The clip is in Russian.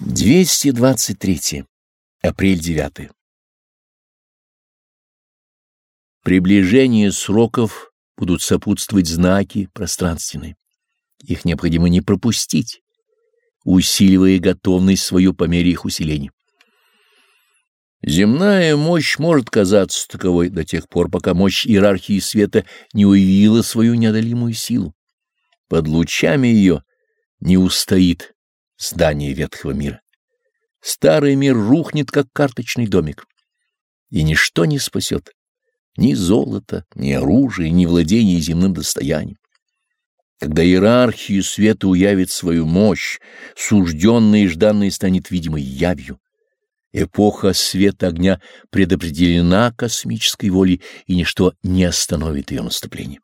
223. Апрель 9. Приближение сроков будут сопутствовать знаки пространственные. Их необходимо не пропустить, усиливая готовность свою по мере их усиления. Земная мощь может казаться таковой до тех пор, пока мощь иерархии света не уявила свою неодолимую силу. Под лучами ее не устоит здание ветхого мира. Старый мир рухнет, как карточный домик, и ничто не спасет ни золото, ни оружие, ни владение земным достоянием. Когда иерархия света уявит свою мощь, сужденная и жданная станет видимой явью. Эпоха света огня предопределена космической волей, и ничто не остановит ее наступление.